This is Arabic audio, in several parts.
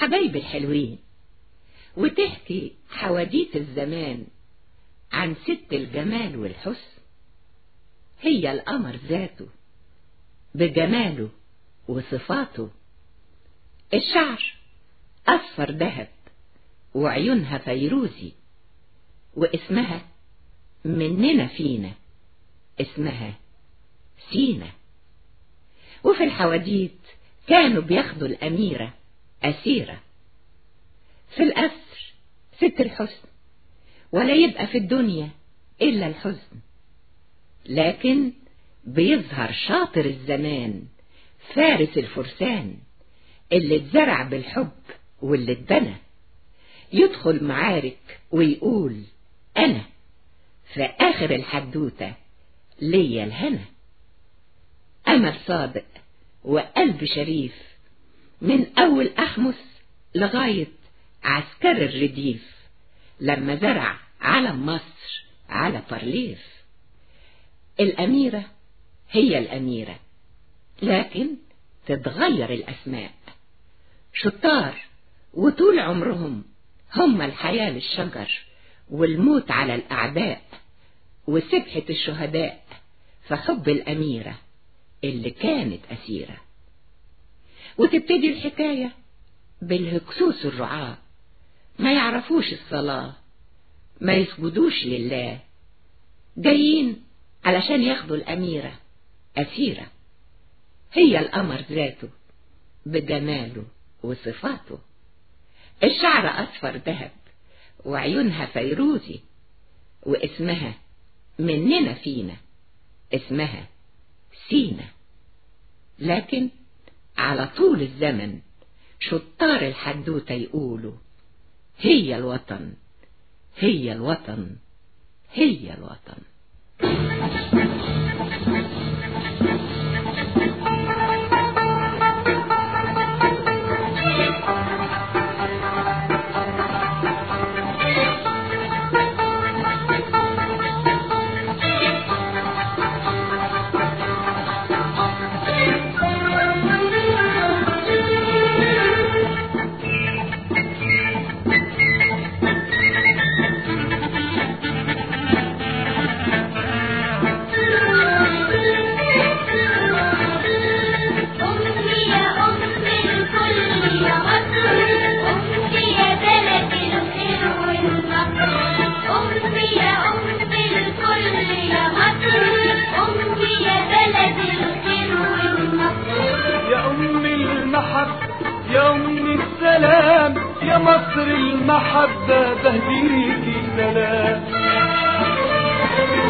حبايب الحلوين وتحكي حواديت الزمان عن ست الجمال والحسن. هي القمر ذاته بجماله وصفاته. الشعر أصفر ذهب وعيونها فيروزي واسمها مننا فينا اسمها سينا. وفي الحواديت كانوا بياخدوا الأميرة أسيرة. في الأسر ست الحسن ولا يبقى في الدنيا إلا الحزن. لكن بيظهر شاطر الزمان فارس الفرسان اللي اتزرع بالحب واللي اتبنى. يدخل معارك ويقول أنا في آخر الحدوتة ليا الهنا. أمل صادق وقلب شريف من أول أحمس لغاية عسكر الرديف لما زرع علم مصر على بارليف الأميرة هي الأميرة لكن تتغير الأسماء. شطار وطول عمرهم هم الحياة للشجر والموت على الأعداء وسبحة الشهداء فحب الأميرة اللي كانت أسيرة. وتبتدي الحكاية بالهكسوس الرعاة. ما يعرفوش الصلاة ما يسجدوش لله. جايين علشان ياخدوا الأميرة أسيرة. هي القمر ذاته بجماله وصفاته. الشعر أصفر ذهب وعيونها فيروزي واسمها مننا فينا اسمها سينا. لكن على طول الزمن شطار الحدوتة يقولوا هي الوطن هي الوطن هي الوطن. مصر المحبة بهديكي سلام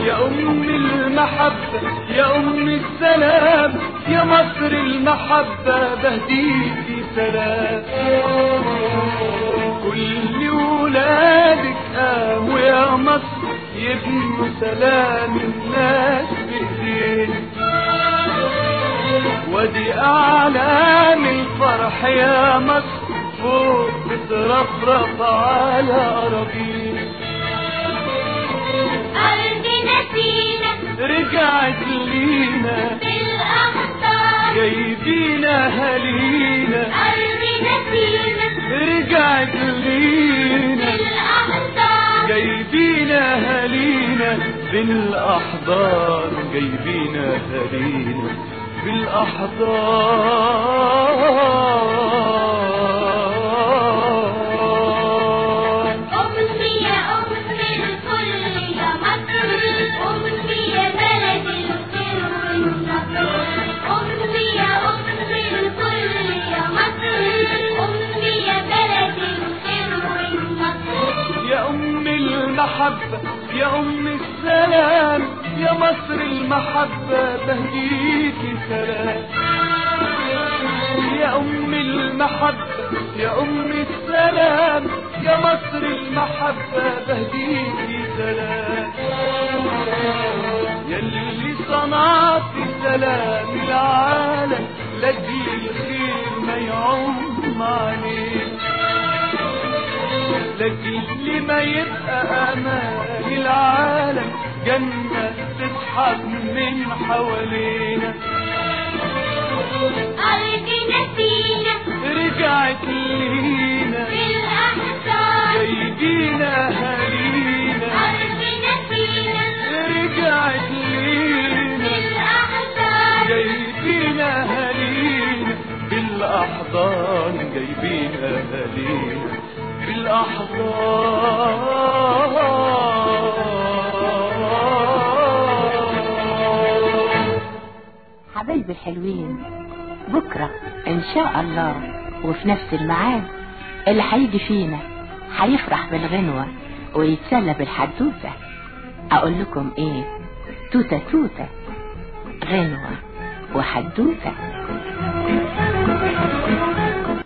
يا أم المحبة يا أم السلام يا مصر المحبة بهديكي سلام كل ولادك قاموا يا مصر يبنوا سلام الناس بإيديك ودي أعلام الفرح يا مصر فوق بترفرف على أراضينا أرضنا فينا رجعت لينا. بالأمطار جايبينا هلينا أرضنا فينا رجعت لينا. بالأمطار جايبينا هلينا بالأحضان جايبينا هلينا بالأحضان المحبة يا أم السلام يا مصر المحبة بهديكي سلام يا أم المحبة يا أم السلام يا مصر المحبة بهديكي سلام يلي صنعت سلام العالم لجي الخير ما يعم عليك. لكن ما يبقى أمان العالم جنة تسحب من حوالينا. أرضنا فينا رجعت لينا. بالأحزان جايبين أهالينا. أرضنا فينا رجعت لينا. بالأحزان جايبين أهالينا. بالأحضان جايبين أهالينا. حبايبي الحلوين بكرة إن شاء الله وفي نفس الميعاد اللي هيجي فينا هيفرح بالغنوة ويتسلى بالحدوتة. أقول لكم إيه؟ توتة توتة غنوة وحدوتة.